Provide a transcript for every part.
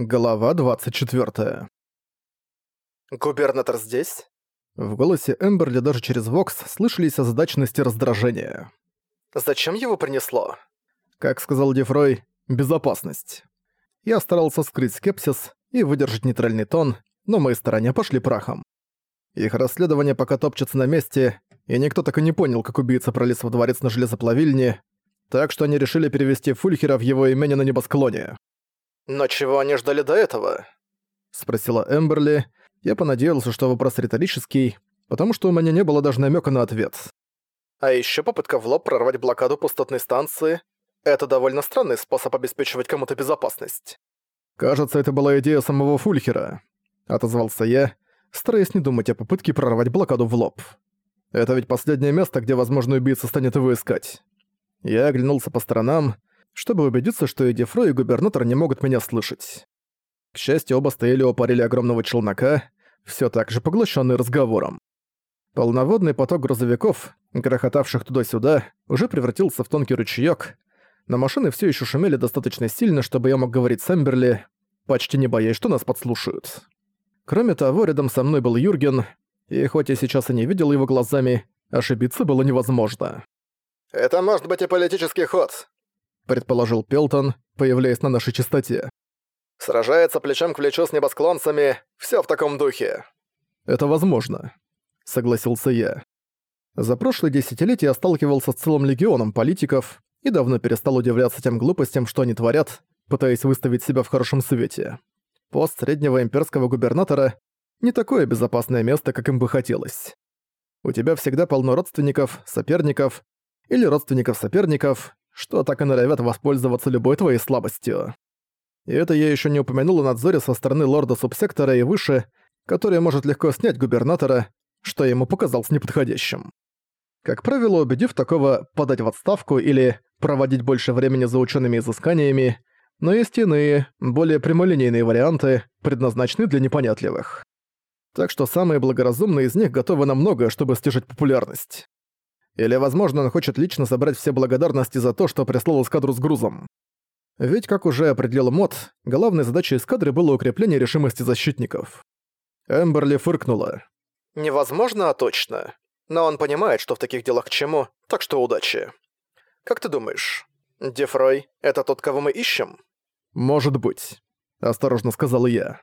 Глава 24. «Губернатор здесь?» В голосе Эмберли даже через Вокс слышались озадаченность и раздражение. «Зачем его принесло?» Как сказал Дефрой, безопасность. Я старался скрыть скепсис и выдержать нейтральный тон, но мои стороне пошли прахом. Их расследование пока топчется на месте, и никто так и не понял, как убийца пролез во дворец на железоплавильне, так что они решили перевести Фульхера в его имени на небосклоне. «Но чего они ждали до этого?» — спросила Эмберли. Я понадеялся, что вопрос риторический, потому что у меня не было даже намека на ответ. А еще попытка в лоб прорвать блокаду пустотной станции — это довольно странный способ обеспечивать кому-то безопасность. «Кажется, это была идея самого Фульхера», — отозвался я, стараясь не думать о попытке прорвать блокаду в лоб. «Это ведь последнее место, где, возможно, убийца станет его искать». Я оглянулся по сторонам, чтобы убедиться, что и Дефро, и губернатор не могут меня слышать. К счастью, оба стояли у парили огромного челнока, все так же поглощенный разговором. Полноводный поток грузовиков, грохотавших туда-сюда, уже превратился в тонкий ручеёк, но машины все еще шумели достаточно сильно, чтобы я мог говорить с Эмберли, почти не боясь, что нас подслушают. Кроме того, рядом со мной был Юрген, и хоть я сейчас и не видел его глазами, ошибиться было невозможно. «Это может быть и политический ход предположил Пелтон, появляясь на нашей частоте. «Сражается плечом к плечу с небосклонцами, все в таком духе». «Это возможно», — согласился я. За прошлые десятилетия я сталкивался с целым легионом политиков и давно перестал удивляться тем глупостям, что они творят, пытаясь выставить себя в хорошем свете. Пост среднего имперского губернатора — не такое безопасное место, как им бы хотелось. У тебя всегда полно родственников, соперников или родственников-соперников, что так и норовят воспользоваться любой твоей слабостью. И это я еще не упомянул о надзоре со стороны лорда субсектора и выше, который может легко снять губернатора, что ему показалось неподходящим. Как правило, убедив такого подать в отставку или проводить больше времени за учеными изысканиями, но есть иные, более прямолинейные варианты, предназначенные для непонятливых. Так что самые благоразумные из них готовы на многое, чтобы стяжать популярность. Или, возможно, он хочет лично собрать все благодарности за то, что прислал эскадру с грузом. Ведь, как уже определил Мод, главной задачей эскадры было укрепление решимости защитников. Эмберли фыркнула. «Невозможно, а точно. Но он понимает, что в таких делах к чему, так что удачи. Как ты думаешь, Дефрой — это тот, кого мы ищем?» «Может быть», — осторожно сказал я.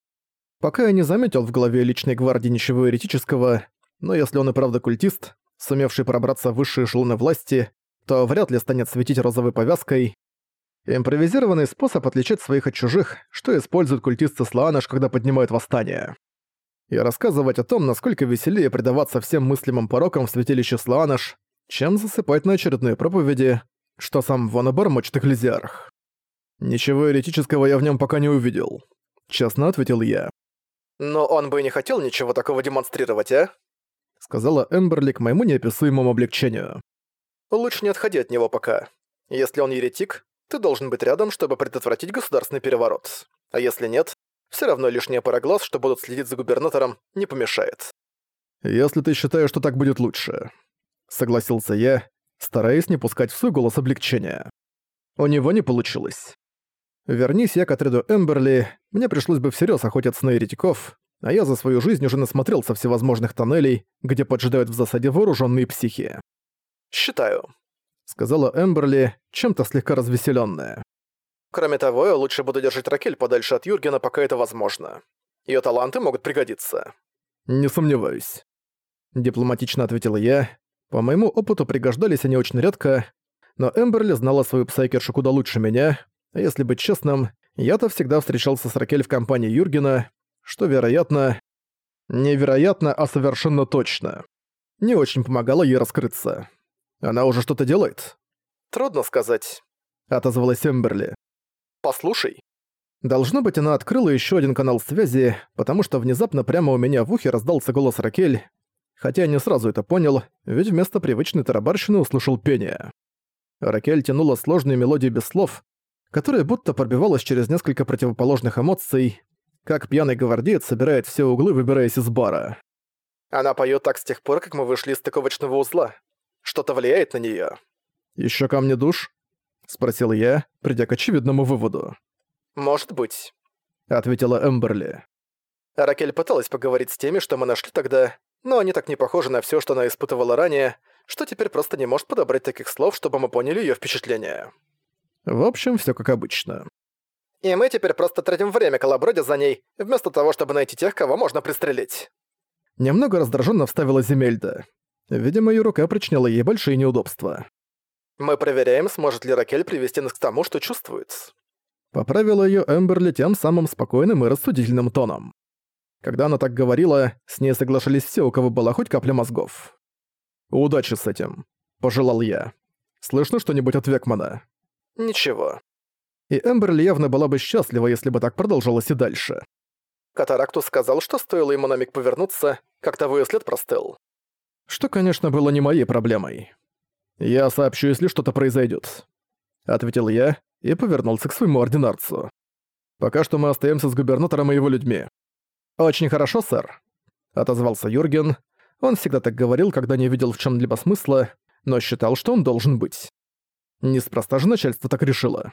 Пока я не заметил в голове личной гвардии ничего еретического, но если он и правда культист, сумевший пробраться в высшие эшелоны власти, то вряд ли станет светить розовой повязкой. Импровизированный способ отличать своих от чужих, что используют культисты Слаанаш, когда поднимают восстание. И рассказывать о том, насколько веселее предаваться всем мыслимым порокам в святилище Слаанаш, чем засыпать на очередные проповеди, что сам Вон обормочет экклезиарх. «Ничего еретического я в нем пока не увидел», — честно ответил я. «Но он бы и не хотел ничего такого демонстрировать, а?» Сказала Эмберли к моему неописуемому облегчению. «Лучше не отходи от него пока. Если он еретик, ты должен быть рядом, чтобы предотвратить государственный переворот. А если нет, все равно лишняя пара глаз, что будут следить за губернатором, не помешает». «Если ты считаешь, что так будет лучше», — согласился я, стараясь не пускать в свой голос облегчения. У него не получилось. Вернись я к отряду Эмберли, мне пришлось бы всерьез охотиться на еретиков, а я за свою жизнь уже насмотрелся всевозможных тоннелей, где поджидают в засаде вооруженные психи. «Считаю», — сказала Эмберли, чем-то слегка развеселенная. «Кроме того, я лучше буду держать Ракель подальше от Юргена, пока это возможно. Ее таланты могут пригодиться». «Не сомневаюсь», — дипломатично ответила я. По моему опыту пригождались они очень редко, но Эмберли знала свою псайкершу куда лучше меня, а если быть честным, я-то всегда встречался с Ракель в компании Юргена, что, вероятно... Невероятно, а совершенно точно. Не очень помогало ей раскрыться. Она уже что-то делает? Трудно сказать. Отозвалась Эмберли. Послушай. Должно быть, она открыла еще один канал связи, потому что внезапно прямо у меня в ухе раздался голос Ракель, хотя я не сразу это понял, ведь вместо привычной тарабарщины услышал пение. Ракель тянула сложную мелодию без слов, которая будто пробивалась через несколько противоположных эмоций, как пьяный гвардеец собирает все углы, выбираясь из бара. Она поет так с тех пор, как мы вышли из стыковочного узла. Что-то влияет на нее. Еще камни душ? Спросил я, придя к очевидному выводу. Может быть. — ответила Эмберли. Ракель пыталась поговорить с теми, что мы нашли тогда, но они так не похожи на все, что она испытывала ранее, что теперь просто не может подобрать таких слов, чтобы мы поняли ее впечатление. В общем, все как обычно. И мы теперь просто тратим время колобродя за ней, вместо того, чтобы найти тех, кого можно пристрелить. Немного раздраженно вставила Земельда. Видимо, ее рука причиняла ей большие неудобства. Мы проверяем, сможет ли Ракель привести нас к тому, что чувствует. Поправила ее Эмберли тем самым спокойным и рассудительным тоном. Когда она так говорила, с ней соглашались все, у кого была хоть капля мозгов. «Удачи с этим», — пожелал я. «Слышно что-нибудь от Векмана?» «Ничего». И Эмберли явно была бы счастлива, если бы так продолжалось и дальше. Катарактус сказал, что стоило ему на миг повернуться, как того и след простыл. Что, конечно, было не моей проблемой. «Я сообщу, если что-то произойдет, ответил я и повернулся к своему ординарцу. «Пока что мы остаемся с губернатором и его людьми». «Очень хорошо, сэр», — отозвался Юрген. Он всегда так говорил, когда не видел в чем либо смысла, но считал, что он должен быть. Неспроста же начальство так решило.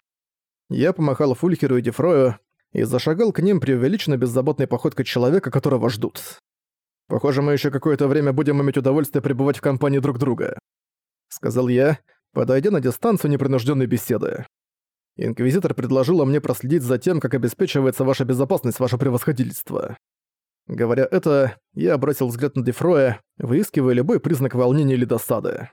Я помахал Фулькеру и Дефрою и зашагал к ним преувеличенно беззаботной походкой человека, которого ждут. Похоже, мы еще какое-то время будем иметь удовольствие пребывать в компании друг друга», — сказал я, подойдя на дистанцию непринужденной беседы. «Инквизитор предложила мне проследить за тем, как обеспечивается ваша безопасность, ваше превосходительство». Говоря это, я бросил взгляд на Дефроя, выискивая любой признак волнения или досады.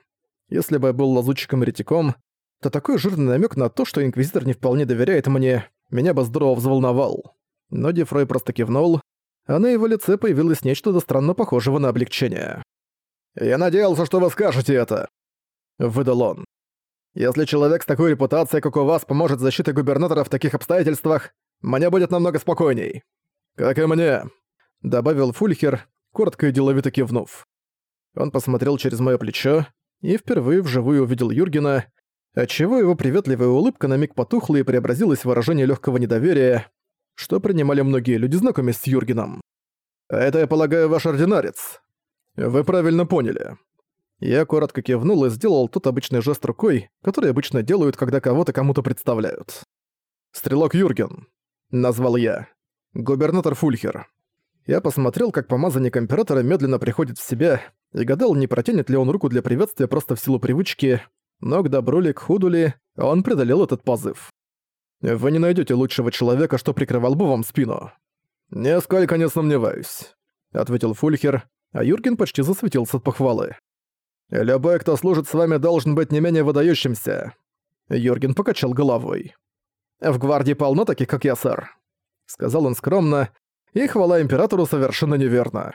Если бы я был лазутчиком-ретиком, то такой жирный намек на то, что Инквизитор не вполне доверяет мне, меня бы здорово взволновал. Но Дефрой просто кивнул, а на его лице появилось нечто до странно похожего на облегчение. «Я надеялся, что вы скажете это», — выдал он. «Если человек с такой репутацией, как у вас, поможет защите губернатора в таких обстоятельствах, мне будет намного спокойней». «Как и мне», — добавил Фульхер, коротко и деловито кивнув. Он посмотрел через моё плечо и впервые вживую увидел Юргена, отчего его приветливая улыбка на миг потухла и преобразилась в выражение легкого недоверия, что принимали многие люди, знакомясь с Юргеном. «Это, я полагаю, ваш ординарец». «Вы правильно поняли». Я коротко кивнул и сделал тот обычный жест рукой, который обычно делают, когда кого-то кому-то представляют. «Стрелок Юрген», — назвал я. «Губернатор Фульхер». Я посмотрел, как помазанник Императора медленно приходит в себя, и гадал, не протянет ли он руку для приветствия просто в силу привычки, но к добру ли, к худу ли, он преодолел этот позыв. Вы не найдете лучшего человека, что прикрывал бы вам спину. Несколько не сомневаюсь, ответил Фульхер, а Юрген почти засветился от похвалы. Любой, кто служит с вами, должен быть не менее выдающимся. Юрген покачал головой. В гвардии полно таких, как я, сэр, сказал он скромно, и хвала императору совершенно неверна.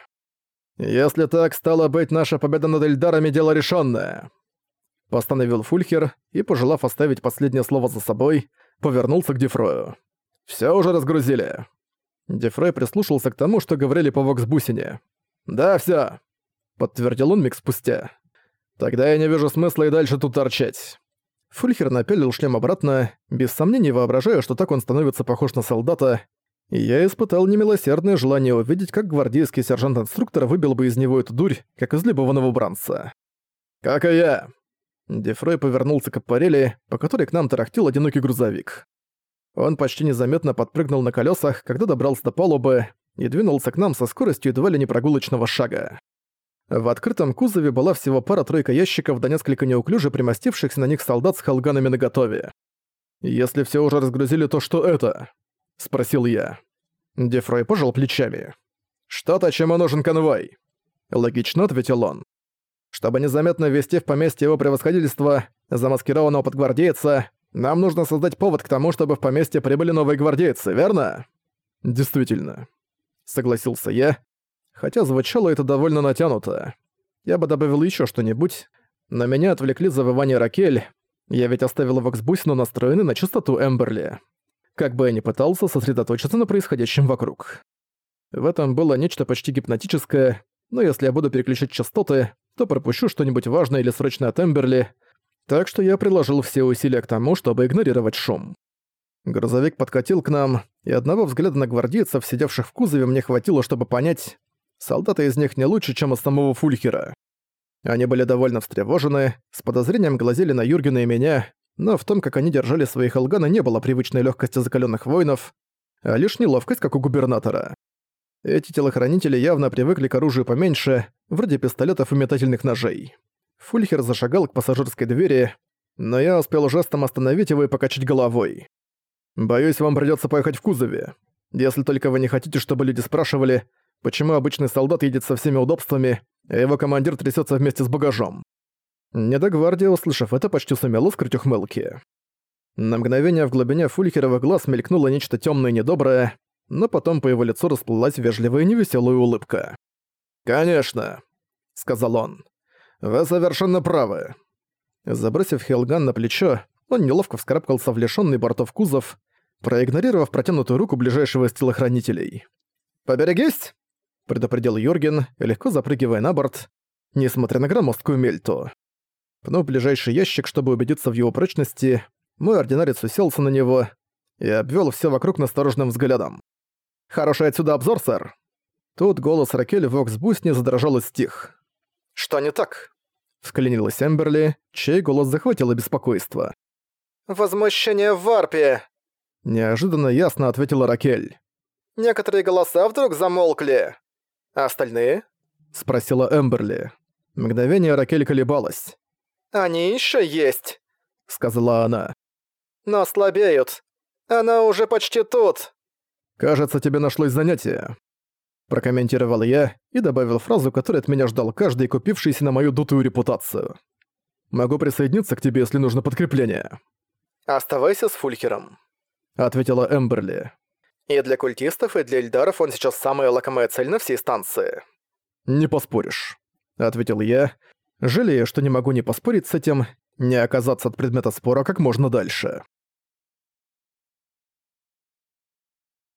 Если так, стало быть, наша победа над Эльдарами дело решенное. Постановил Фульхер и, пожелав оставить последнее слово за собой, повернулся к Дефрою. «Всё уже разгрузили». Дефрой прислушался к тому, что говорили по воксбусине. «Да, всё», — подтвердил он миг спустя. «Тогда я не вижу смысла и дальше тут торчать». Фульхер напялил шлем обратно, без сомнений воображая, что так он становится похож на солдата, и я испытал немилосердное желание увидеть, как гвардейский сержант-инструктор выбил бы из него эту дурь, как из любого новобранца. «Как и я», Дефрой повернулся к аппарели, по которой к нам тарахтел одинокий грузовик. Он почти незаметно подпрыгнул на колесах, когда добрался до палубы и двинулся к нам со скоростью едва ли не прогулочного шага. В открытом кузове была всего пара-тройка ящиков да несколько неуклюже примостившихся на них солдат с халганами наготове. «Если все уже разгрузили, то что это?» — спросил я. Дефрой пожал плечами. «Что-то, чему нужен конвой?» Логично ответил он. Чтобы незаметно ввести в поместье его превосходительства, замаскированного под гвардейца, нам нужно создать повод к тому, чтобы в поместье прибыли новые гвардейцы, верно? Действительно. Согласился я, хотя звучало это довольно натянуто. Я бы добавил еще что-нибудь, но меня отвлекли завывание Ракель, я ведь оставил Воксбусину настроенный на частоту Эмберли. Как бы я ни пытался сосредоточиться на происходящем вокруг. В этом было нечто почти гипнотическое, но если я буду переключать частоты, то пропущу что-нибудь важное или срочное от Эмберли, так что я приложил все усилия к тому, чтобы игнорировать шум. Грузовик подкатил к нам, и одного взгляда на гвардейцев, сидевших в кузове, мне хватило, чтобы понять, солдаты из них не лучше, чем из самого Фульхера. Они были довольно встревожены, с подозрением глазели на Юргена и меня, но в том, как они держали свои халганы, не было привычной легкости закаленных воинов, а лишь неловкость, как у губернатора. Эти телохранители явно привыкли к оружию поменьше, вроде пистолетов и метательных ножей. Фульхер зашагал к пассажирской двери, но я успел жестом остановить его и покачать головой. «Боюсь, вам придётся поехать в кузове. Если только вы не хотите, чтобы люди спрашивали, почему обычный солдат едет со всеми удобствами, а его командир трясётся вместе с багажом». Недогвардия, услышав это, почти сумела скрыть ухмылки. На мгновение в глубине Фулькерова глаз мелькнуло нечто тёмное и недоброе, но потом по его лицу расплылась вежливая и невесёлая улыбка. «Конечно», — сказал он. «Вы совершенно правы». Забросив Хелган на плечо, он неловко вскарабкался в лишённый бортов кузов, проигнорировав протянутую руку ближайшего из телохранителей. «Поберегись!» — предупредил Юрген, легко запрыгивая на борт, несмотря на громоздкую мельту. Пнув ближайший ящик, чтобы убедиться в его прочности, мой ординарец уселся на него и обвел все вокруг настороженным взглядом. «Хороший отсюда обзор, сэр!» Тут голос Ракель в Оксбусне задрожал и стих. «Что не так?» — вклинилась Эмберли, чей голос захватило беспокойство. «Возмущение в варпе!» Неожиданно ясно ответила Ракель. «Некоторые голоса вдруг замолкли. А остальные?» — спросила Эмберли. Мгновение Ракель колебалась. «Они еще есть», — сказала она. «Но слабеют. Она уже почти тут». «Кажется, тебе нашлось занятие», — прокомментировал я и добавил фразу, которую от меня ждал каждый, купившийся на мою дутую репутацию. «Могу присоединиться к тебе, если нужно подкрепление». «Оставайся с Фулькером», — ответила Эмберли. «И для культистов, и для Эльдаров он сейчас самая лакомая цель на всей станции». «Не поспоришь», — ответил я, жалея, что не могу ни поспорить с этим, ни оказаться от предмета спора как можно дальше.